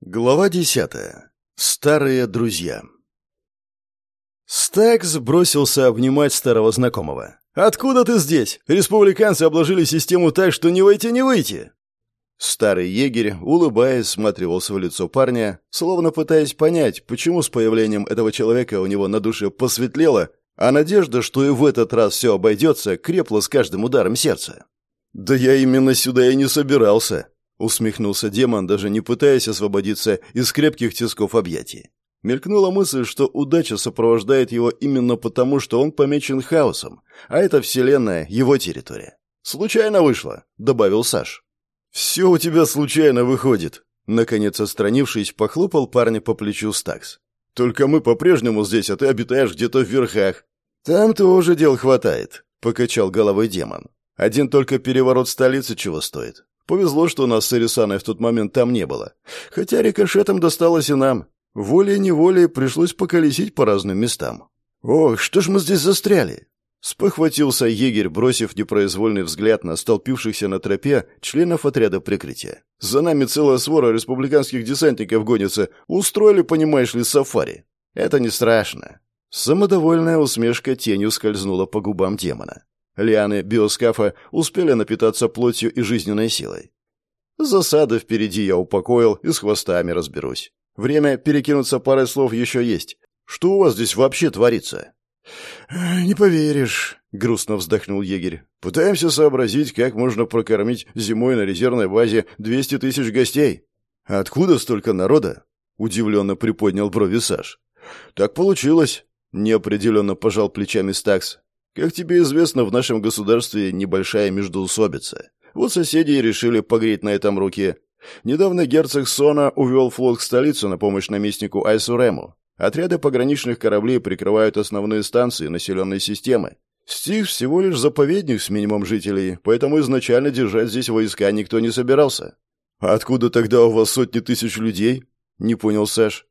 Глава десятая. Старые друзья. Стакс бросился обнимать старого знакомого. «Откуда ты здесь? Республиканцы обложили систему так, что не войти, не выйти!» Старый егерь, улыбаясь, смотрелся в лицо парня, словно пытаясь понять, почему с появлением этого человека у него на душе посветлело, а надежда, что и в этот раз все обойдется, крепла с каждым ударом сердца. «Да я именно сюда и не собирался», — усмехнулся демон, даже не пытаясь освободиться из крепких тисков объятий. Мелькнула мысль, что удача сопровождает его именно потому, что он помечен хаосом, а эта вселенная — его территория. «Случайно вышло», — добавил Саш. «Все у тебя случайно выходит», — наконец отстранившись, похлопал парня по плечу Стакс. «Только мы по-прежнему здесь, а ты обитаешь где-то в верхах». «Там тоже дел хватает», — покачал головой демон. «Один только переворот столицы чего стоит. Повезло, что у нас с Ирисаной в тот момент там не было. Хотя рикошетом досталось и нам. Волей-неволей пришлось поколесить по разным местам. «Ох, что ж мы здесь застряли?» Спохватился егерь, бросив непроизвольный взгляд на столпившихся на тропе членов отряда прикрытия. «За нами целая свора республиканских десантников гонится. Устроили, понимаешь ли, сафари. Это не страшно». Самодовольная усмешка тенью скользнула по губам демона. Лианы биоскафа успели напитаться плотью и жизненной силой. Засады впереди я упокоил и с хвостами разберусь. Время перекинуться парой слов еще есть. Что у вас здесь вообще творится?» «Не поверишь», — грустно вздохнул егерь. «Пытаемся сообразить, как можно прокормить зимой на резервной базе 200 тысяч гостей». «Откуда столько народа?» — удивленно приподнял брови Саш. «Так получилось», — неопределенно пожал плечами Стакс. Как тебе известно, в нашем государстве небольшая междоусобица. Вот соседи и решили погреть на этом руки. Недавно герцог Сона увел флот к столице на помощь наместнику Айсурему. Отряды пограничных кораблей прикрывают основные станции населенной системы. Стих всего лишь заповедник с минимум жителей, поэтому изначально держать здесь войска никто не собирался. «А откуда тогда у вас сотни тысяч людей?» — не понял Сэш.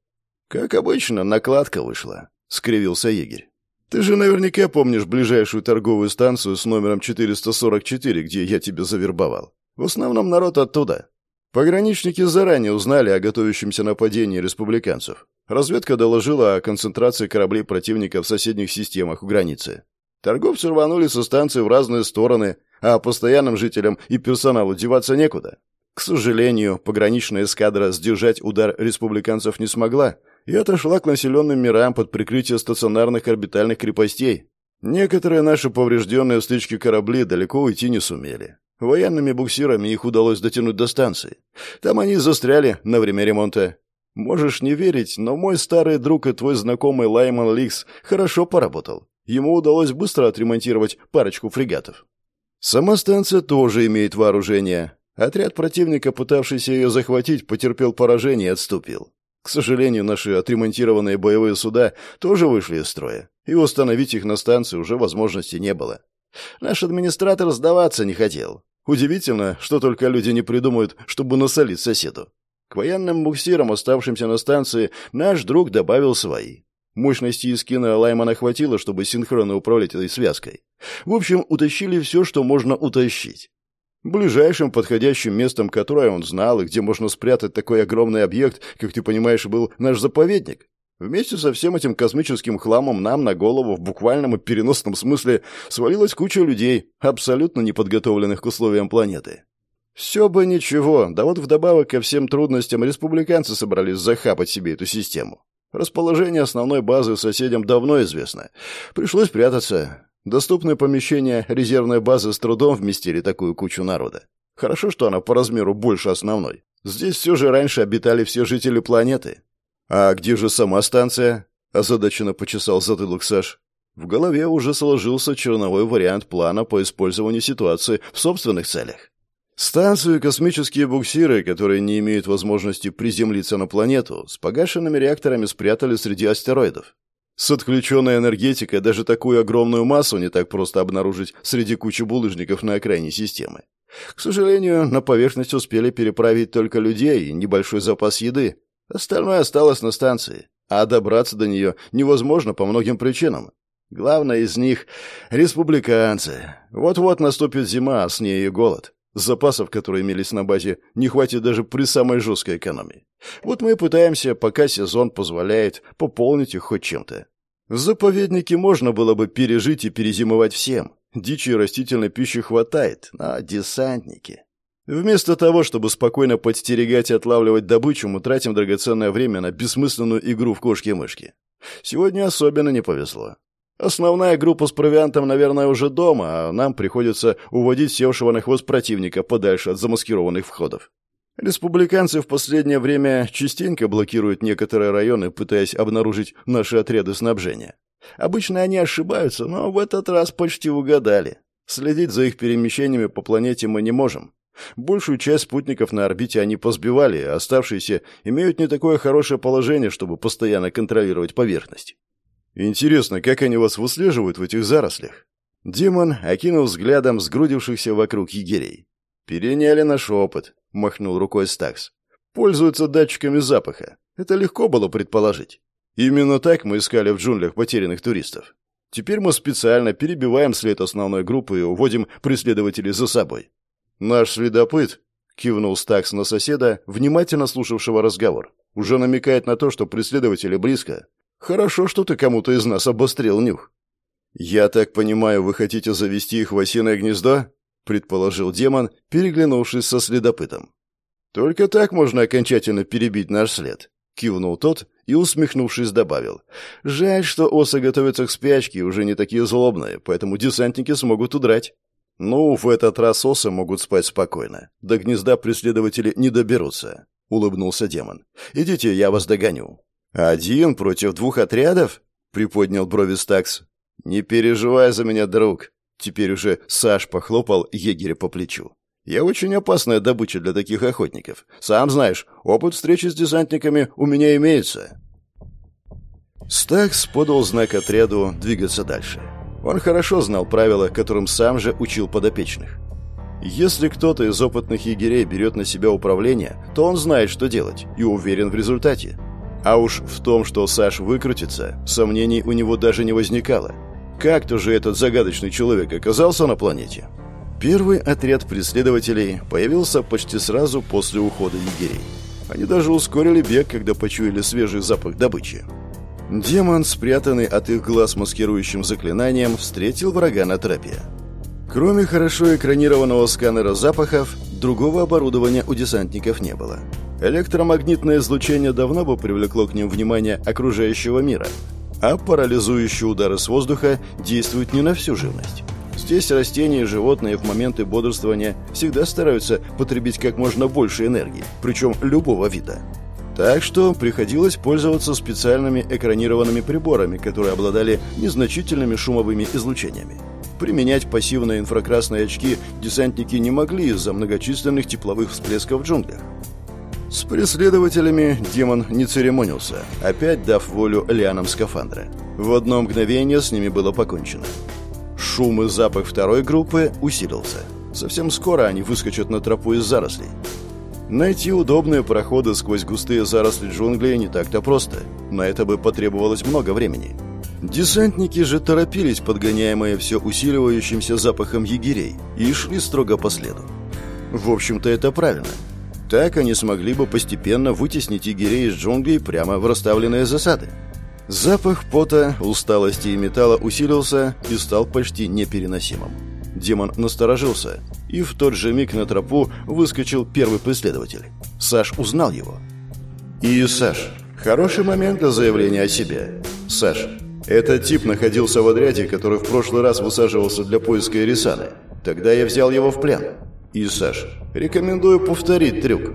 «Как обычно, накладка вышла», — скривился егерь. Ты же наверняка помнишь ближайшую торговую станцию с номером 444, где я тебя завербовал. В основном народ оттуда. Пограничники заранее узнали о готовящемся нападении республиканцев. Разведка доложила о концентрации кораблей противника в соседних системах у границы. Торговцы рванули со станции в разные стороны, а постоянным жителям и персоналу деваться некуда. К сожалению, пограничная эскадра сдержать удар республиканцев не смогла, и отошла к населенным мирам под прикрытие стационарных орбитальных крепостей. Некоторые наши поврежденные в стычке корабли далеко уйти не сумели. Военными буксирами их удалось дотянуть до станции. Там они застряли на время ремонта. Можешь не верить, но мой старый друг и твой знакомый Лайман Ликс хорошо поработал. Ему удалось быстро отремонтировать парочку фрегатов. Сама станция тоже имеет вооружение. Отряд противника, пытавшийся ее захватить, потерпел поражение и отступил. К сожалению, наши отремонтированные боевые суда тоже вышли из строя, и установить их на станции уже возможности не было. Наш администратор сдаваться не хотел. Удивительно, что только люди не придумают, чтобы насолить соседу. К военным буксирам, оставшимся на станции, наш друг добавил свои. Мощности из кино Лаймана хватило, чтобы синхронно управлять этой связкой. В общем, утащили все, что можно утащить. Ближайшим подходящим местом, которое он знал, и где можно спрятать такой огромный объект, как ты понимаешь, был наш заповедник. Вместе со всем этим космическим хламом нам на голову в буквальном и переносном смысле свалилась куча людей, абсолютно неподготовленных к условиям планеты. Все бы ничего, да вот вдобавок ко всем трудностям республиканцы собрались захапать себе эту систему. Расположение основной базы соседям давно известно. Пришлось прятаться. Доступные помещения резервной базы с трудом вместили такую кучу народа. Хорошо, что она по размеру больше основной. Здесь все же раньше обитали все жители планеты. А где же сама станция? Озадаченно почесал затылок Саш. В голове уже сложился черновой вариант плана по использованию ситуации в собственных целях. Станцию космические буксиры, которые не имеют возможности приземлиться на планету, с погашенными реакторами спрятали среди астероидов. С отключенной энергетикой даже такую огромную массу не так просто обнаружить среди кучи булыжников на окраине системы. К сожалению, на поверхность успели переправить только людей и небольшой запас еды. Остальное осталось на станции, а добраться до нее невозможно по многим причинам. Главное из них — республиканцы. Вот-вот наступит зима, а с ней и голод. Запасов, которые имелись на базе, не хватит даже при самой жесткой экономии. Вот мы и пытаемся, пока сезон позволяет, пополнить их хоть чем-то. Заповедники можно было бы пережить и перезимовать всем. Дичи и растительной пищи хватает, а десантники... Вместо того, чтобы спокойно подстерегать и отлавливать добычу, мы тратим драгоценное время на бессмысленную игру в кошки-мышки. Сегодня особенно не повезло. Основная группа с провиантом, наверное, уже дома, а нам приходится уводить севшего на хвост противника подальше от замаскированных входов. Республиканцы в последнее время частенько блокируют некоторые районы, пытаясь обнаружить наши отряды снабжения. Обычно они ошибаются, но в этот раз почти угадали. Следить за их перемещениями по планете мы не можем. Большую часть спутников на орбите они позбивали, а оставшиеся имеют не такое хорошее положение, чтобы постоянно контролировать поверхность. Интересно, как они вас выслеживают в этих зарослях? Демон окинул взглядом сгрудившихся вокруг егерей. «Переняли наш опыт», — махнул рукой Стакс. «Пользуются датчиками запаха. Это легко было предположить. Именно так мы искали в джунглях потерянных туристов. Теперь мы специально перебиваем след основной группы и уводим преследователей за собой. Наш следопыт, кивнул Стакс на соседа, внимательно слушавшего разговор, уже намекает на то, что преследователи близко. Хорошо, что ты кому-то из нас обострил нюх. Я так понимаю, вы хотите завести их в осиное гнездо? предположил демон, переглянувшись со следопытом. Только так можно окончательно перебить наш след, кивнул тот и, усмехнувшись, добавил. Жаль, что осы готовятся к спячке и уже не такие злобные, поэтому десантники смогут удрать. «Ну, в этот раз осы могут спать спокойно. До гнезда преследователи не доберутся», — улыбнулся демон. «Идите, я вас догоню». «Один против двух отрядов?» — приподнял брови Стакс. «Не переживай за меня, друг». Теперь уже Саш похлопал егеря по плечу. «Я очень опасная добыча для таких охотников. Сам знаешь, опыт встречи с десантниками у меня имеется». Стакс подал знак отряду двигаться дальше. Он хорошо знал правила, которым сам же учил подопечных. Если кто-то из опытных егерей берет на себя управление, то он знает, что делать, и уверен в результате. А уж в том, что Саш выкрутится, сомнений у него даже не возникало. Как-то же этот загадочный человек оказался на планете. Первый отряд преследователей появился почти сразу после ухода егерей. Они даже ускорили бег, когда почуяли свежий запах добычи. Демон, спрятанный от их глаз маскирующим заклинанием, встретил врага на тропе. Кроме хорошо экранированного сканера запахов, другого оборудования у десантников не было. Электромагнитное излучение давно бы привлекло к ним внимание окружающего мира, а парализующие удары с воздуха действуют не на всю живность. Здесь растения и животные в моменты бодрствования всегда стараются потребить как можно больше энергии, причем любого вида. Так что приходилось пользоваться специальными экранированными приборами, которые обладали незначительными шумовыми излучениями. Применять пассивные инфракрасные очки десантники не могли из-за многочисленных тепловых всплесков в джунглях. С преследователями демон не церемонился, опять дав волю лианам скафандра. В одно мгновение с ними было покончено. Шум и запах второй группы усилился. Совсем скоро они выскочат на тропу из зарослей. Найти удобные проходы сквозь густые заросли джунглей не так-то просто. На это бы потребовалось много времени. Десантники же торопились, подгоняемые все усиливающимся запахом егерей, и шли строго по следу. В общем-то, это правильно. Так они смогли бы постепенно вытеснить егерей из джунглей прямо в расставленные засады. Запах пота, усталости и металла усилился и стал почти непереносимым. Демон насторожился – и в тот же миг на тропу выскочил первый преследователь. Саш узнал его. «И, Саш, хороший момент для заявления о себе. Саш, этот тип находился в отряде, который в прошлый раз высаживался для поиска Эрисаны. Тогда я взял его в плен. И, Саш, рекомендую повторить трюк».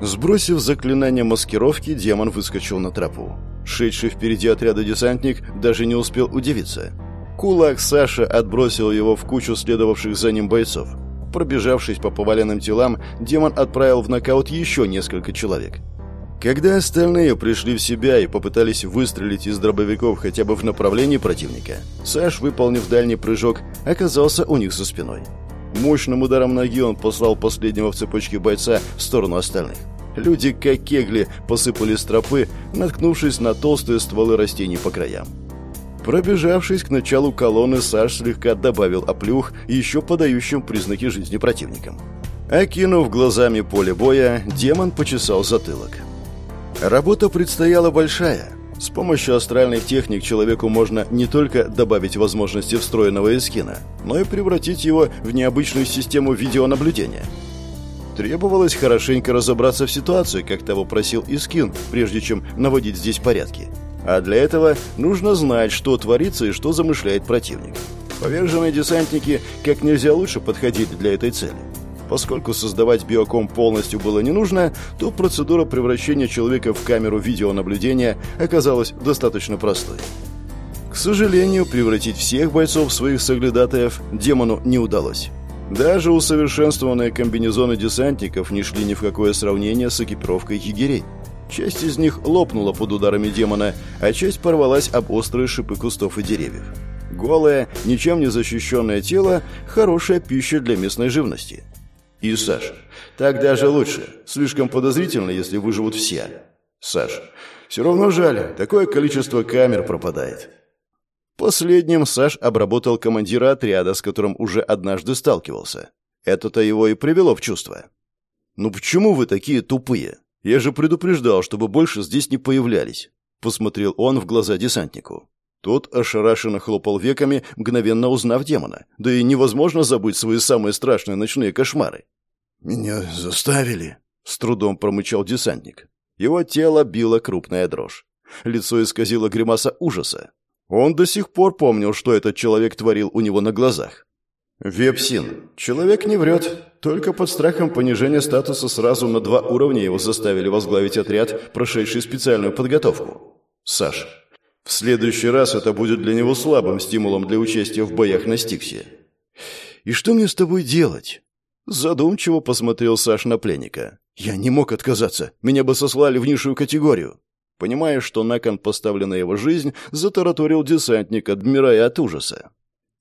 Сбросив заклинание маскировки, демон выскочил на тропу. Шедший впереди отряда десантник даже не успел удивиться. Кулак Саша отбросил его в кучу следовавших за ним бойцов. Пробежавшись по поваленным телам, демон отправил в нокаут еще несколько человек. Когда остальные пришли в себя и попытались выстрелить из дробовиков хотя бы в направлении противника, Саш, выполнив дальний прыжок, оказался у них за спиной. Мощным ударом ноги он послал последнего в цепочке бойца в сторону остальных. Люди, как кегли, посыпали с тропы, наткнувшись на толстые стволы растений по краям. Пробежавшись к началу колонны, Саш слегка добавил оплюх еще подающим признаки жизни противникам. Окинув глазами поле боя, демон почесал затылок. Работа предстояла большая. С помощью астральных техник человеку можно не только добавить возможности встроенного эскина, но и превратить его в необычную систему видеонаблюдения. Требовалось хорошенько разобраться в ситуации, как того просил Искин, прежде чем наводить здесь порядки. А для этого нужно знать, что творится и что замышляет противник. Поверженные десантники как нельзя лучше подходили для этой цели. Поскольку создавать биоком полностью было не нужно, то процедура превращения человека в камеру видеонаблюдения оказалась достаточно простой. К сожалению, превратить всех бойцов в своих соглядатаев демону не удалось. Даже усовершенствованные комбинезоны десантников не шли ни в какое сравнение с экипировкой егерей. Часть из них лопнула под ударами демона, а часть порвалась об острые шипы кустов и деревьев. Голое, ничем не защищенное тело – хорошая пища для местной живности. И Саш. Так даже лучше. Слишком подозрительно, если выживут все. Саш. Все равно жаль. Такое количество камер пропадает. Последним Саш обработал командира отряда, с которым уже однажды сталкивался. Это-то его и привело в чувство. «Ну почему вы такие тупые? Я же предупреждал, чтобы больше здесь не появлялись», — посмотрел он в глаза десантнику. Тот ошарашенно хлопал веками, мгновенно узнав демона. Да и невозможно забыть свои самые страшные ночные кошмары. «Меня заставили», — с трудом промычал десантник. Его тело било крупная дрожь. Лицо исказило гримаса ужаса. Он до сих пор помнил, что этот человек творил у него на глазах. Вепсин. Человек не врет. Только под страхом понижения статуса сразу на два уровня его заставили возглавить отряд, прошедший специальную подготовку. Саш. В следующий раз это будет для него слабым стимулом для участия в боях на Стиксе. «И что мне с тобой делать?» Задумчиво посмотрел Саш на пленника. «Я не мог отказаться. Меня бы сослали в низшую категорию». Понимая, что на кон поставлена его жизнь, затараторил десантник, отмирая от ужаса.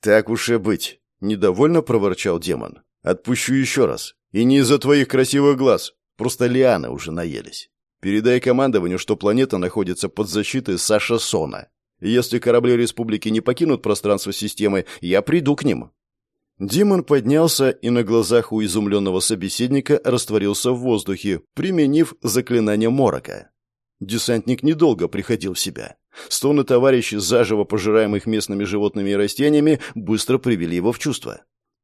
«Так уж и быть», — недовольно проворчал демон. «Отпущу еще раз. И не из-за твоих красивых глаз. Просто лианы уже наелись. Передай командованию, что планета находится под защитой Саша Сона. Если корабли Республики не покинут пространство системы, я приду к ним. Димон поднялся и на глазах у изумленного собеседника растворился в воздухе, применив заклинание морока. Десантник недолго приходил в себя. Стоны товарищей, заживо пожираемых местными животными и растениями, быстро привели его в чувство.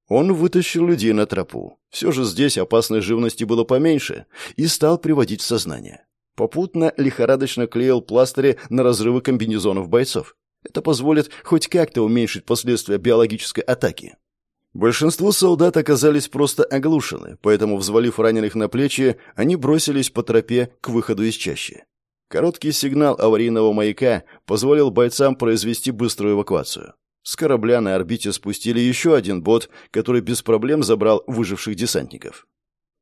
Он вытащил людей на тропу. Все же здесь опасной живности было поменьше, и стал приводить в сознание. Попутно лихорадочно клеил пластыри на разрывы комбинезонов бойцов. Это позволит хоть как-то уменьшить последствия биологической атаки. Большинство солдат оказались просто оглушены, поэтому, взвалив раненых на плечи, они бросились по тропе к выходу из чащи. Короткий сигнал аварийного маяка позволил бойцам произвести быструю эвакуацию. С корабля на орбите спустили еще один бот, который без проблем забрал выживших десантников.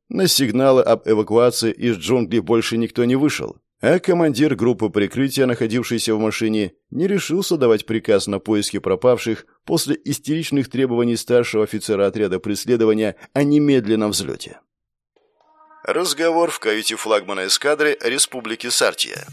На сигналы об эвакуации из джунглей больше никто не вышел, а командир группы прикрытия, находившийся в машине, не решился давать приказ на поиски пропавших после истеричных требований старшего офицера отряда преследования о немедленном взлете. Разговор в каюте флагмана эскадры Республики Сартия.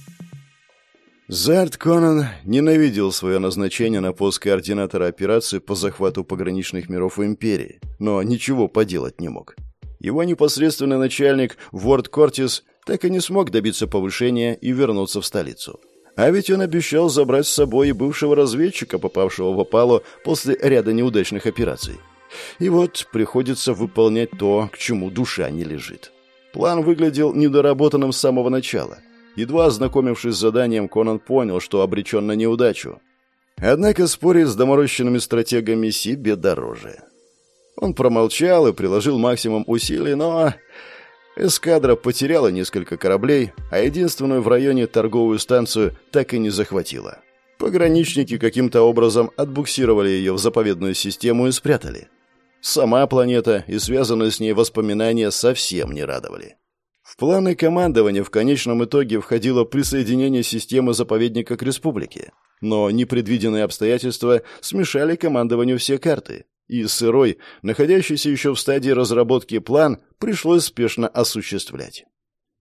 Зарт Конан ненавидел свое назначение на пост координатора операции по захвату пограничных миров Империи, но ничего поделать не мог. Его непосредственный начальник, Ворд Кортис, так и не смог добиться повышения и вернуться в столицу. А ведь он обещал забрать с собой и бывшего разведчика, попавшего в опалу после ряда неудачных операций. И вот приходится выполнять то, к чему душа не лежит. План выглядел недоработанным с самого начала. Едва ознакомившись с заданием, Конан понял, что обречен на неудачу. Однако спорить с доморощенными стратегами себе дороже. Он промолчал и приложил максимум усилий, но Эскадра потеряла несколько кораблей, а единственную в районе торговую станцию так и не захватила. Пограничники каким-то образом отбуксировали ее в заповедную систему и спрятали. Сама планета и связанные с ней воспоминания совсем не радовали. В планы командования в конечном итоге входило присоединение системы заповедника к республике. Но непредвиденные обстоятельства смешали командованию все карты, и сырой, находящийся еще в стадии разработки план, пришлось спешно осуществлять.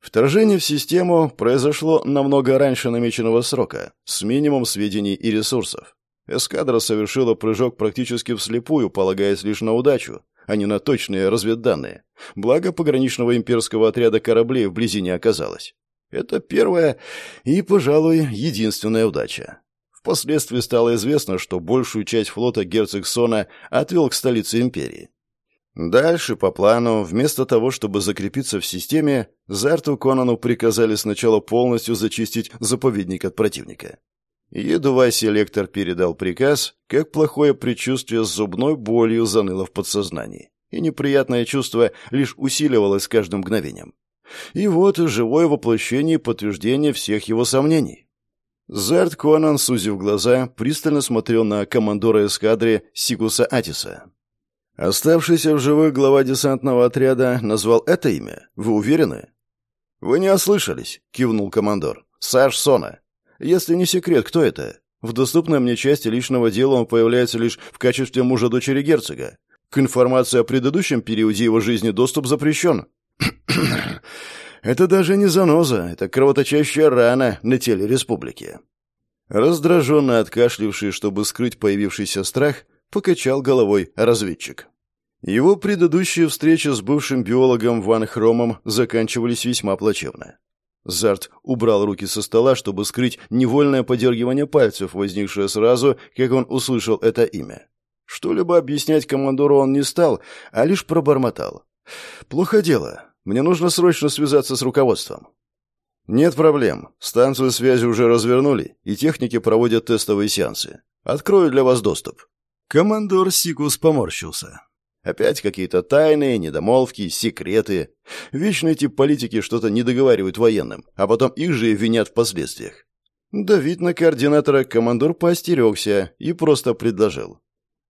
Вторжение в систему произошло намного раньше намеченного срока, с минимум сведений и ресурсов. Эскадра совершила прыжок практически вслепую, полагаясь лишь на удачу, а не на точные разведданные. Благо пограничного имперского отряда кораблей вблизи не оказалось. Это первая и, пожалуй, единственная удача. Впоследствии стало известно, что большую часть флота герцог Сона отвел к столице империи. Дальше, по плану, вместо того, чтобы закрепиться в системе, Зарту Конану приказали сначала полностью зачистить заповедник от противника. Едва селектор передал приказ, как плохое предчувствие с зубной болью заныло в подсознании, и неприятное чувство лишь усиливалось с каждым мгновением. И вот живое воплощение подтверждения всех его сомнений. Зарт Конан, сузив глаза, пристально смотрел на командора эскадры Сикуса Атиса. Оставшийся в живых глава десантного отряда назвал это имя. Вы уверены? Вы не ослышались, кивнул командор. Саш Сона. Если не секрет, кто это? В доступной мне части личного дела он появляется лишь в качестве мужа дочери герцога. К информации о предыдущем периоде его жизни доступ запрещен. Это даже не заноза, это кровоточащая рана на теле республики. Раздраженно откашливший, чтобы скрыть появившийся страх, покачал головой разведчик. Его предыдущие встречи с бывшим биологом Ван Хромом заканчивались весьма плачевно. Зарт убрал руки со стола, чтобы скрыть невольное подергивание пальцев, возникшее сразу, как он услышал это имя. Что-либо объяснять командору он не стал, а лишь пробормотал. «Плохо дело. Мне нужно срочно связаться с руководством». «Нет проблем. Станцию связи уже развернули, и техники проводят тестовые сеансы. Открою для вас доступ». Командор Сикус поморщился. Опять какие-то тайны, недомолвки, секреты. Вечно эти политики что-то не договаривают военным, а потом их же и винят в последствиях. Давид на координатора командор поостерегся и просто предложил.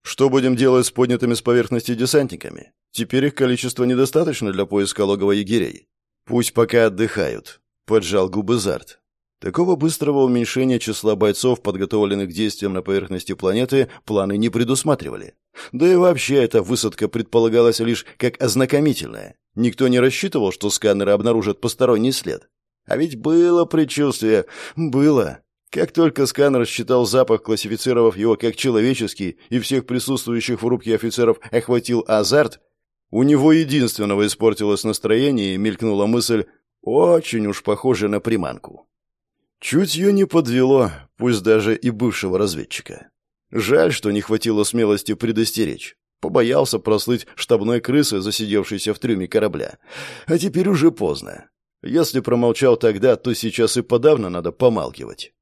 Что будем делать с поднятыми с поверхности десантниками? Теперь их количество недостаточно для поиска логова егерей. Пусть пока отдыхают, поджал губы Зарт. Такого быстрого уменьшения числа бойцов, подготовленных к действиям на поверхности планеты, планы не предусматривали. Да и вообще эта высадка предполагалась лишь как ознакомительная. Никто не рассчитывал, что сканеры обнаружат посторонний след. А ведь было предчувствие. Было. Как только сканер считал запах, классифицировав его как человеческий, и всех присутствующих в рубке офицеров охватил азарт, у него единственного испортилось настроение и мелькнула мысль «очень уж похоже на приманку». Чутье не подвело, пусть даже и бывшего разведчика. Жаль, что не хватило смелости предостеречь. Побоялся прослыть штабной крысы, засидевшейся в трюме корабля. А теперь уже поздно. Если промолчал тогда, то сейчас и подавно надо помалкивать.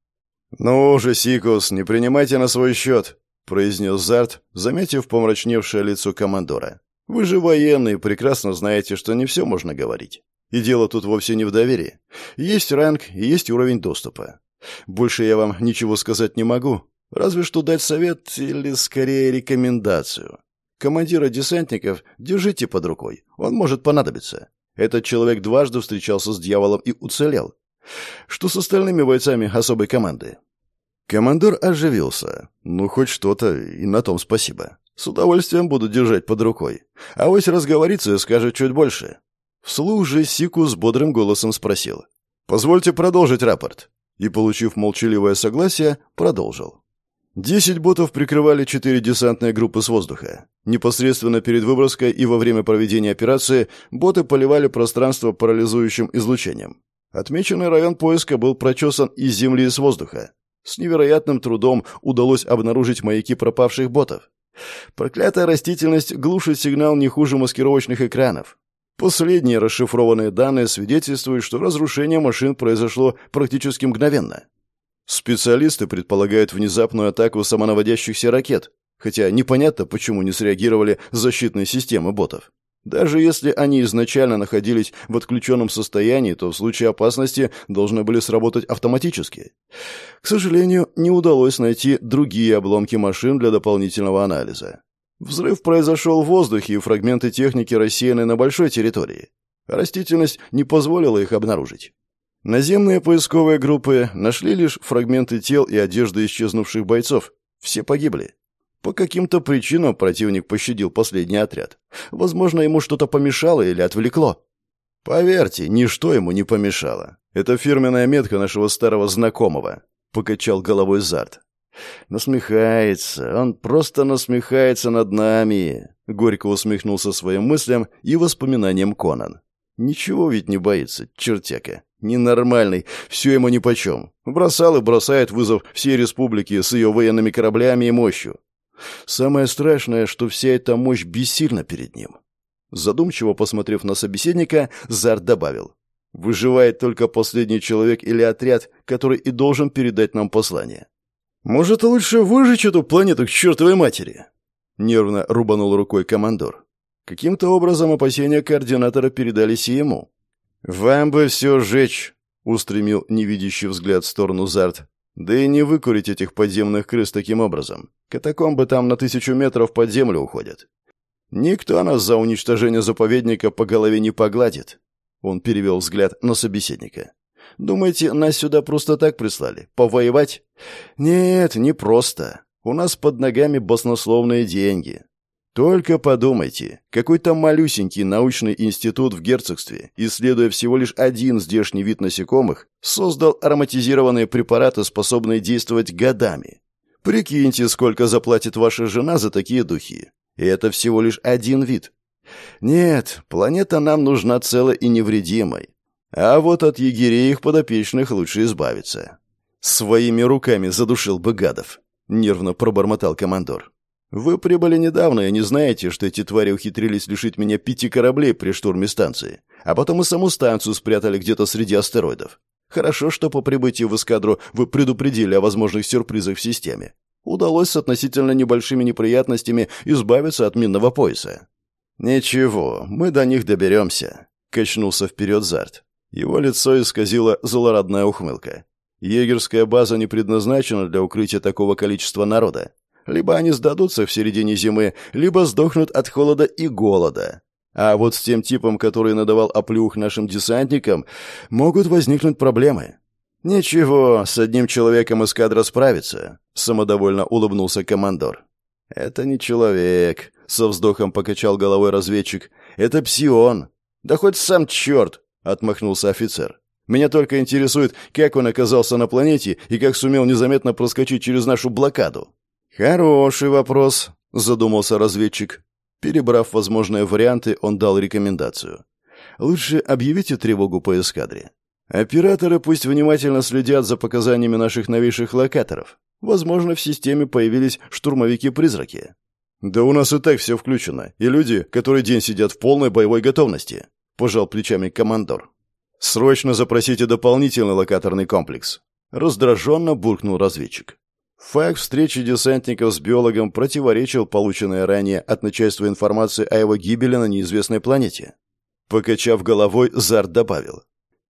«Ну же, Сикус, не принимайте на свой счет», — произнес Зарт, заметив помрачневшее лицо командора. «Вы же военные, прекрасно знаете, что не все можно говорить. И дело тут вовсе не в доверии. Есть ранг и есть уровень доступа. Больше я вам ничего сказать не могу, разве что дать совет или, скорее, рекомендацию. Командира десантников держите под рукой, он может понадобиться. Этот человек дважды встречался с дьяволом и уцелел. Что с остальными бойцами особой команды? Командор оживился. Ну, хоть что-то, и на том спасибо. С удовольствием буду держать под рукой. А вось разговорится и скажет чуть больше. Вслух же Сику с бодрым голосом спросил. «Позвольте продолжить рапорт». И, получив молчаливое согласие, продолжил. Десять ботов прикрывали четыре десантные группы с воздуха. Непосредственно перед выброской и во время проведения операции боты поливали пространство парализующим излучением. Отмеченный район поиска был прочесан из земли и с воздуха. С невероятным трудом удалось обнаружить маяки пропавших ботов. Проклятая растительность глушит сигнал не хуже маскировочных экранов. Последние расшифрованные данные свидетельствуют, что разрушение машин произошло практически мгновенно. Специалисты предполагают внезапную атаку самонаводящихся ракет, хотя непонятно, почему не среагировали защитные системы ботов. Даже если они изначально находились в отключенном состоянии, то в случае опасности должны были сработать автоматически. К сожалению, не удалось найти другие обломки машин для дополнительного анализа. Взрыв произошел в воздухе, и фрагменты техники рассеяны на большой территории. Растительность не позволила их обнаружить. Наземные поисковые группы нашли лишь фрагменты тел и одежды исчезнувших бойцов. Все погибли. По каким-то причинам противник пощадил последний отряд. Возможно, ему что-то помешало или отвлекло. Поверьте, ничто ему не помешало. Это фирменная метка нашего старого знакомого, покачал головой Зарт. Насмехается, он просто насмехается над нами. Горько усмехнулся своим мыслям и воспоминаниям Конан. Ничего ведь не боится, чертяка. Ненормальный, все ему нипочем. Бросал и бросает вызов всей республике с ее военными кораблями и мощью. Самое страшное, что вся эта мощь бессильна перед ним. Задумчиво посмотрев на собеседника, Зарт добавил. «Выживает только последний человек или отряд, который и должен передать нам послание. Может, лучше выжечь эту планету к чертовой матери?» Нервно рубанул рукой командор. Каким-то образом опасения координатора передались и ему. «Вам бы все сжечь», — устремил невидящий взгляд в сторону Зарт. «Да и не выкурить этих подземных крыс таким образом. Катакомбы там на тысячу метров под землю уходят. Никто нас за уничтожение заповедника по голове не погладит». Он перевел взгляд на собеседника. «Думаете, нас сюда просто так прислали? Повоевать?» «Нет, не просто. У нас под ногами баснословные деньги. Только подумайте, какой-то малюсенький научный институт в герцогстве, исследуя всего лишь один здешний вид насекомых, создал ароматизированные препараты, способные действовать годами. Прикиньте, сколько заплатит ваша жена за такие духи. И это всего лишь один вид. Нет, планета нам нужна целой и невредимой. А вот от егерей их подопечных лучше избавиться. Своими руками задушил бы гадов, нервно пробормотал командор. Вы прибыли недавно и не знаете, что эти твари ухитрились лишить меня пяти кораблей при штурме станции, а потом и саму станцию спрятали где-то среди астероидов. Хорошо, что по прибытии в эскадру вы предупредили о возможных сюрпризах в системе. Удалось с относительно небольшими неприятностями избавиться от минного пояса. «Ничего, мы до них доберемся», — качнулся вперед Зарт. Его лицо исказило злорадная ухмылка. «Егерская база не предназначена для укрытия такого количества народа. Либо они сдадутся в середине зимы, либо сдохнут от холода и голода. А вот с тем типом, который надавал оплюх нашим десантникам, могут возникнуть проблемы. «Ничего, с одним человеком эскадра справится», — самодовольно улыбнулся командор. «Это не человек», — со вздохом покачал головой разведчик. «Это псион». «Да хоть сам черт», — отмахнулся офицер. «Меня только интересует, как он оказался на планете и как сумел незаметно проскочить через нашу блокаду». «Хороший вопрос», — задумался разведчик. Перебрав возможные варианты, он дал рекомендацию. «Лучше объявите тревогу по эскадре. Операторы пусть внимательно следят за показаниями наших новейших локаторов. Возможно, в системе появились штурмовики-призраки». «Да у нас и так все включено, и люди, которые день сидят в полной боевой готовности», — пожал плечами командор. «Срочно запросите дополнительный локаторный комплекс», — раздраженно буркнул разведчик. Факт встречи десантников с биологом противоречил полученной ранее от начальства информации о его гибели на неизвестной планете. Покачав головой, Зарт добавил.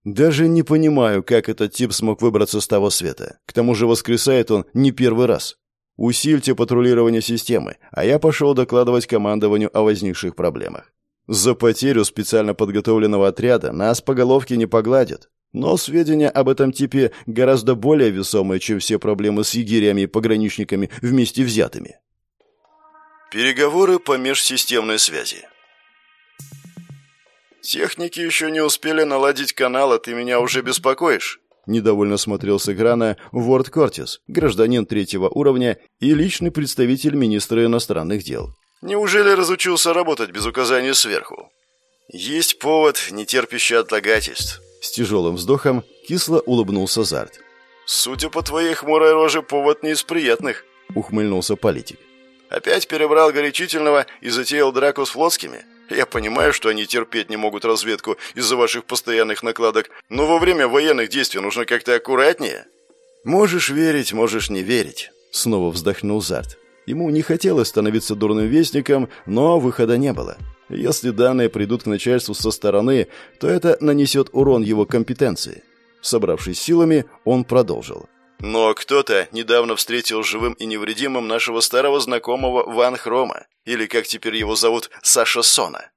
«Даже не понимаю, как этот тип смог выбраться с того света. К тому же воскресает он не первый раз. Усильте патрулирование системы, а я пошел докладывать командованию о возникших проблемах. За потерю специально подготовленного отряда нас по головке не погладят. Но сведения об этом типе гораздо более весомые, чем все проблемы с егерями и пограничниками вместе взятыми. Переговоры по межсистемной связи. «Техники еще не успели наладить канал, а ты меня уже беспокоишь?» Недовольно смотрел с экрана Ворд Кортис, гражданин третьего уровня и личный представитель министра иностранных дел. «Неужели разучился работать без указаний сверху?» «Есть повод, не терпящий отлагательств», с тяжелым вздохом кисло улыбнулся Зарт. «Судя по твоей хмурой роже, повод не из приятных», — ухмыльнулся политик. «Опять перебрал горячительного и затеял драку с флотскими? Я понимаю, что они терпеть не могут разведку из-за ваших постоянных накладок, но во время военных действий нужно как-то аккуратнее». «Можешь верить, можешь не верить», — снова вздохнул Зарт. Ему не хотелось становиться дурным вестником, но выхода не было. Если данные придут к начальству со стороны, то это нанесет урон его компетенции. Собравшись силами, он продолжил. Но кто-то недавно встретил живым и невредимым нашего старого знакомого Ван Хрома, или, как теперь его зовут, Саша Сона.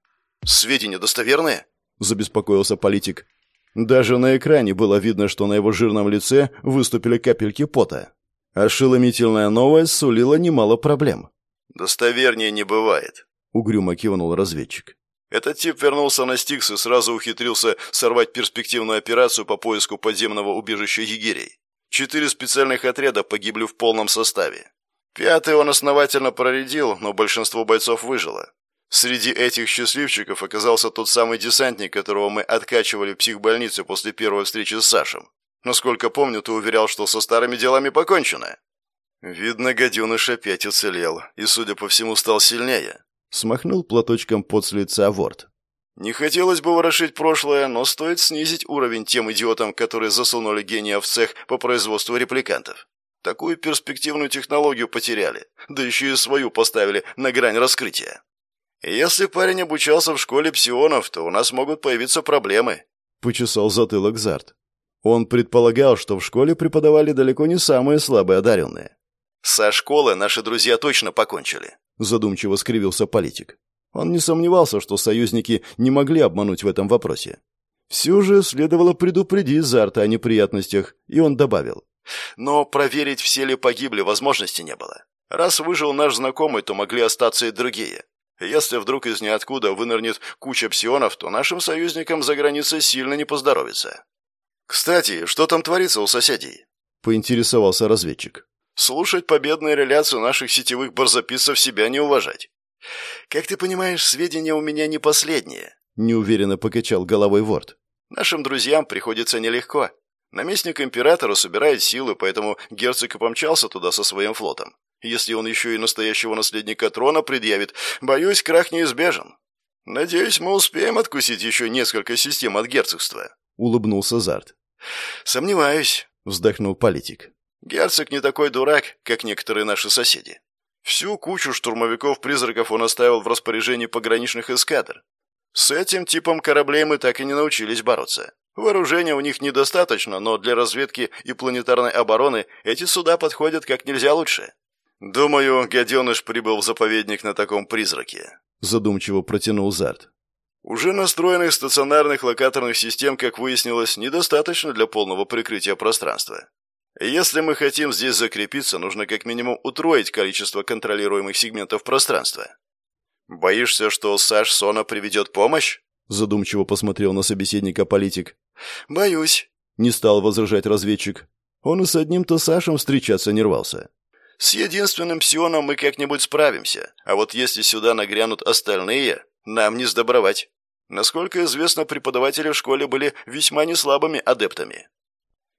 «Сведения достоверные?» – забеспокоился политик. Даже на экране было видно, что на его жирном лице выступили капельки пота. Ошеломительная новость сулила немало проблем. «Достовернее не бывает», угрюмо кивнул разведчик. Этот тип вернулся на Стикс и сразу ухитрился сорвать перспективную операцию по поиску подземного убежища егерей. Четыре специальных отряда погибли в полном составе. Пятый он основательно проредил, но большинство бойцов выжило. Среди этих счастливчиков оказался тот самый десантник, которого мы откачивали в психбольнице после первой встречи с Сашем. Насколько помню, ты уверял, что со старыми делами покончено. Видно, гаденыш опять уцелел и, судя по всему, стал сильнее. Смахнул платочком под с лица Ворд. Не хотелось бы ворошить прошлое, но стоит снизить уровень тем идиотам, которые засунули гения в цех по производству репликантов. Такую перспективную технологию потеряли, да еще и свою поставили на грань раскрытия. Если парень обучался в школе псионов, то у нас могут появиться проблемы. Почесал затылок Зарт. Он предполагал, что в школе преподавали далеко не самые слабые одаренные. «Со школы наши друзья точно покончили», — задумчиво скривился политик. Он не сомневался, что союзники не могли обмануть в этом вопросе. Все же следовало предупредить Зарта о неприятностях, и он добавил. «Но проверить, все ли погибли, возможности не было. Раз выжил наш знакомый, то могли остаться и другие. Если вдруг из ниоткуда вынырнет куча псионов, то нашим союзникам за границей сильно не поздоровится. «Кстати, что там творится у соседей?» — поинтересовался разведчик. «Слушать победные реляции наших сетевых барзаписцев себя не уважать». «Как ты понимаешь, сведения у меня не последние», — неуверенно покачал головой Ворд. «Нашим друзьям приходится нелегко. Наместник императора собирает силы, поэтому герцог и помчался туда со своим флотом. Если он еще и настоящего наследника трона предъявит, боюсь, крах неизбежен. Надеюсь, мы успеем откусить еще несколько систем от герцогства», — улыбнулся Зарт. «Сомневаюсь», — вздохнул политик. «Герцог не такой дурак, как некоторые наши соседи. Всю кучу штурмовиков-призраков он оставил в распоряжении пограничных эскадр. С этим типом кораблей мы так и не научились бороться. Вооружения у них недостаточно, но для разведки и планетарной обороны эти суда подходят как нельзя лучше. Думаю, гаденыш прибыл в заповедник на таком призраке, задумчиво протянул Зарт. Уже настроенных стационарных локаторных систем, как выяснилось, недостаточно для полного прикрытия пространства. Если мы хотим здесь закрепиться, нужно как минимум утроить количество контролируемых сегментов пространства. Боишься, что Саш Сона приведет помощь? Задумчиво посмотрел на собеседника политик. Боюсь, не стал возражать разведчик. Он и с одним-то Сашем встречаться не рвался. С единственным псионом мы как-нибудь справимся, а вот если сюда нагрянут остальные, нам не сдобровать. Насколько известно, преподаватели в школе были весьма неслабыми адептами.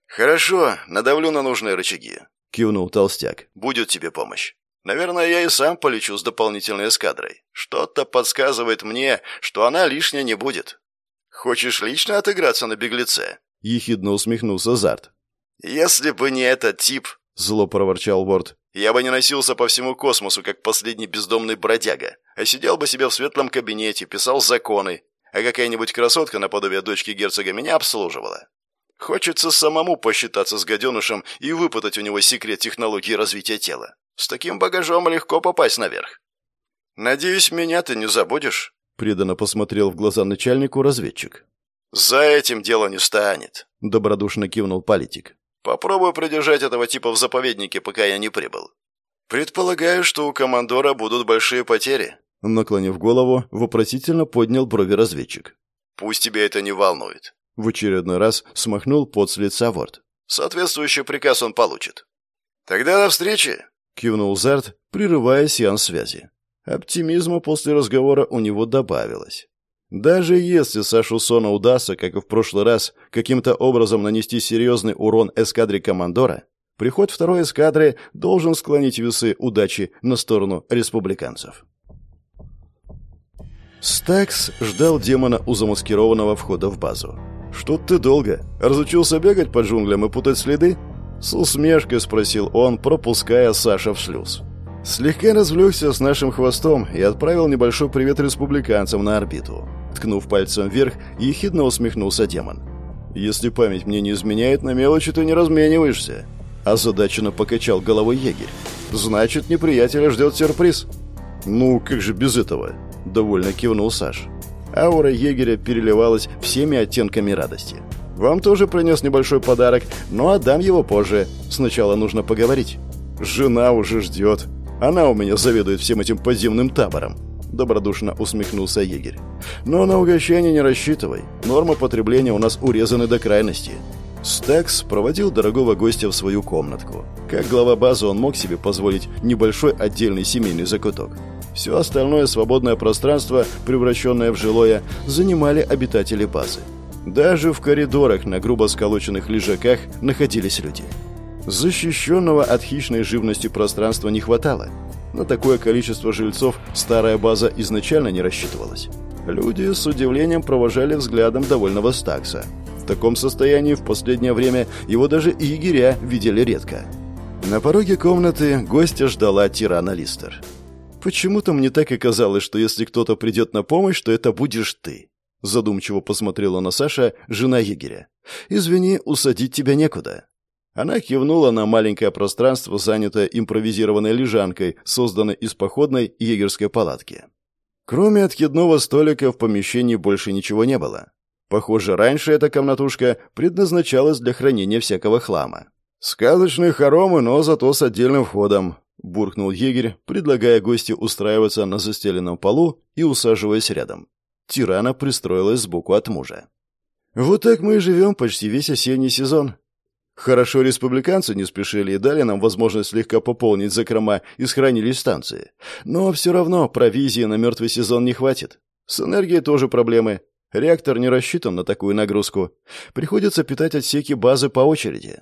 «Хорошо, надавлю на нужные рычаги», — кивнул толстяк. «Будет тебе помощь. Наверное, я и сам полечу с дополнительной эскадрой. Что-то подсказывает мне, что она лишняя не будет. Хочешь лично отыграться на беглеце?» — ехидно усмехнулся Зарт. «Если бы не этот тип», — зло проворчал Ворд, «я бы не носился по всему космосу, как последний бездомный бродяга, а сидел бы себе в светлом кабинете, писал законы, а какая-нибудь красотка наподобие дочки герцога меня обслуживала. Хочется самому посчитаться с гаденышем и выпытать у него секрет технологии развития тела. С таким багажом легко попасть наверх. «Надеюсь, меня ты не забудешь?» — преданно посмотрел в глаза начальнику разведчик. «За этим дело не станет», — добродушно кивнул политик. «Попробую придержать этого типа в заповеднике, пока я не прибыл. Предполагаю, что у командора будут большие потери. Наклонив голову, вопросительно поднял брови разведчик. «Пусть тебя это не волнует». В очередной раз смахнул пот с лица Ворд. «Соответствующий приказ он получит». «Тогда до встречи!» — кивнул Зарт, прерывая сеанс связи. Оптимизма после разговора у него добавилось. Даже если Сашу Сона удастся, как и в прошлый раз, каким-то образом нанести серьезный урон эскадре Командора, приход второй эскадры должен склонить весы удачи на сторону республиканцев. Стакс ждал демона у замаскированного входа в базу. «Что ты долго? Разучился бегать по джунглям и путать следы?» С усмешкой спросил он, пропуская Саша в шлюз. Слегка развлекся с нашим хвостом и отправил небольшой привет республиканцам на орбиту. Ткнув пальцем вверх, ехидно усмехнулся демон. «Если память мне не изменяет, на мелочи ты не размениваешься». Озадаченно покачал головой егерь. «Значит, неприятеля ждет сюрприз». «Ну, как же без этого?» – довольно кивнул Саш. Аура егеря переливалась всеми оттенками радости. «Вам тоже принес небольшой подарок, но отдам его позже. Сначала нужно поговорить. Жена уже ждет. Она у меня заведует всем этим подземным табором». Добродушно усмехнулся егерь. «Но на угощение не рассчитывай. Нормы потребления у нас урезаны до крайности. Стакс проводил дорогого гостя в свою комнатку. Как глава базы он мог себе позволить небольшой отдельный семейный закуток. Все остальное свободное пространство, превращенное в жилое, занимали обитатели базы. Даже в коридорах на грубо сколоченных лежаках находились люди. Защищенного от хищной живности пространства не хватало. На такое количество жильцов старая база изначально не рассчитывалась. Люди с удивлением провожали взглядом довольного Стакса. В таком состоянии в последнее время его даже и егеря видели редко. На пороге комнаты гостя ждала тирана Листер. «Почему-то мне так и казалось, что если кто-то придет на помощь, то это будешь ты», Задумчиво посмотрела на Саша, жена егеря. «Извини, усадить тебя некуда». Она кивнула на маленькое пространство, занятое импровизированной лежанкой, созданной из походной егерской палатки. Кроме откидного столика в помещении больше ничего не было. Похоже, раньше эта комнатушка предназначалась для хранения всякого хлама. «Сказочные хоромы, но зато с отдельным входом», — буркнул егерь, предлагая гостю устраиваться на застеленном полу и усаживаясь рядом. Тирана пристроилась сбоку от мужа. «Вот так мы и живем почти весь осенний сезон», Хорошо республиканцы не спешили и дали нам возможность слегка пополнить закрома из хранилищ станции. Но все равно провизии на мертвый сезон не хватит. С энергией тоже проблемы. Реактор не рассчитан на такую нагрузку. Приходится питать отсеки базы по очереди.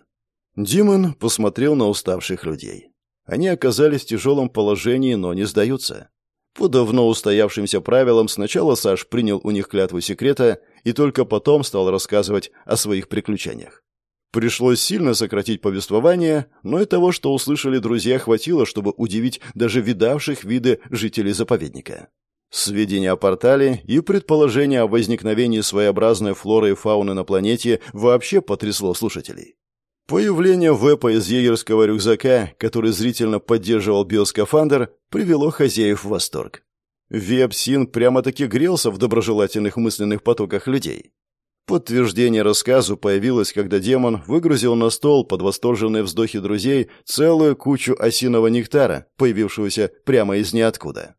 Димон посмотрел на уставших людей. Они оказались в тяжелом положении, но не сдаются. По давно устоявшимся правилам сначала Саш принял у них клятву секрета и только потом стал рассказывать о своих приключениях. Пришлось сильно сократить повествование, но и того, что услышали друзья, хватило, чтобы удивить даже видавших виды жителей заповедника. Сведения о портале и предположения о возникновении своеобразной флоры и фауны на планете вообще потрясло слушателей. Появление Вэпа из егерского рюкзака, который зрительно поддерживал биоскафандр, привело хозяев в восторг. Вепсин прямо-таки грелся в доброжелательных мысленных потоках людей. Подтверждение рассказу появилось, когда демон выгрузил на стол под восторженные вздохи друзей целую кучу осиного нектара, появившегося прямо из ниоткуда.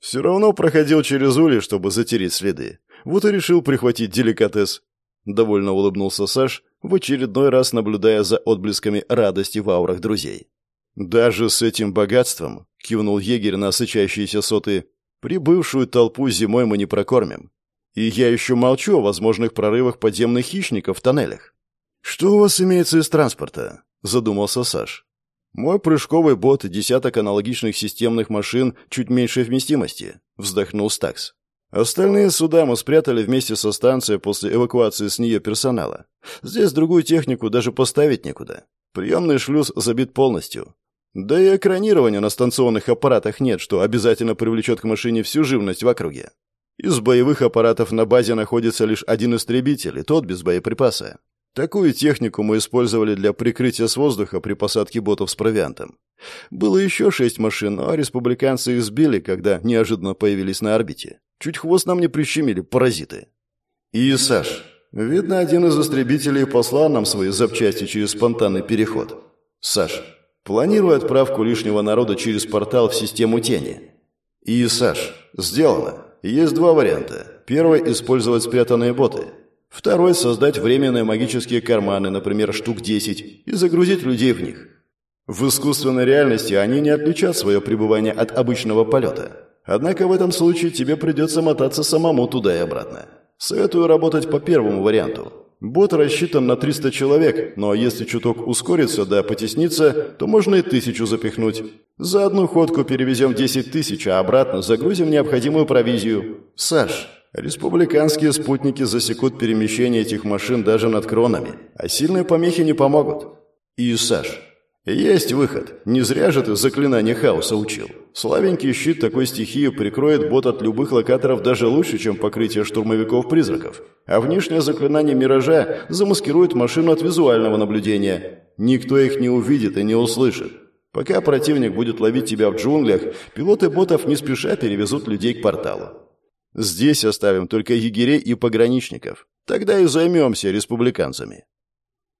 Все равно проходил через ули, чтобы затереть следы. Вот и решил прихватить деликатес. Довольно улыбнулся Саш, в очередной раз наблюдая за отблесками радости в аурах друзей. «Даже с этим богатством», — кивнул егерь на сычащиеся соты, — «прибывшую толпу зимой мы не прокормим. И я еще молчу о возможных прорывах подземных хищников в тоннелях. «Что у вас имеется из транспорта?» – задумался Саш. «Мой прыжковый бот, десяток аналогичных системных машин чуть меньшей вместимости», – вздохнул Стакс. «Остальные суда мы спрятали вместе со станцией после эвакуации с нее персонала. Здесь другую технику даже поставить некуда. Приемный шлюз забит полностью. Да и экранирования на станционных аппаратах нет, что обязательно привлечет к машине всю живность в округе. Из боевых аппаратов на базе находится лишь один истребитель, и тот без боеприпаса. Такую технику мы использовали для прикрытия с воздуха при посадке ботов с провиантом. Было еще шесть машин, но республиканцы их сбили, когда неожиданно появились на орбите. Чуть хвост нам не прищемили, паразиты. И, Саш, видно, один из истребителей послал нам свои запчасти через спонтанный переход. Саш, планирую отправку лишнего народа через портал в систему тени. И, Саш, сделано. Есть два варианта. Первый – использовать спрятанные боты. Второй – создать временные магические карманы, например, штук 10, и загрузить людей в них. В искусственной реальности они не отличат свое пребывание от обычного полета. Однако в этом случае тебе придется мотаться самому туда и обратно. Советую работать по первому варианту. Бот рассчитан на 300 человек, но если чуток ускорится да потеснится, то можно и тысячу запихнуть. За одну ходку перевезем 10 тысяч, а обратно загрузим необходимую провизию. Саш, республиканские спутники засекут перемещение этих машин даже над кронами, а сильные помехи не помогут. И, Саш, есть выход. Не зря же ты заклинание хаоса учил. Славенький щит такой стихии прикроет бот от любых локаторов даже лучше, чем покрытие штурмовиков-призраков. А внешнее заклинание миража замаскирует машину от визуального наблюдения. Никто их не увидит и не услышит. Пока противник будет ловить тебя в джунглях, пилоты ботов не спеша перевезут людей к порталу. Здесь оставим только егерей и пограничников. Тогда и займемся республиканцами.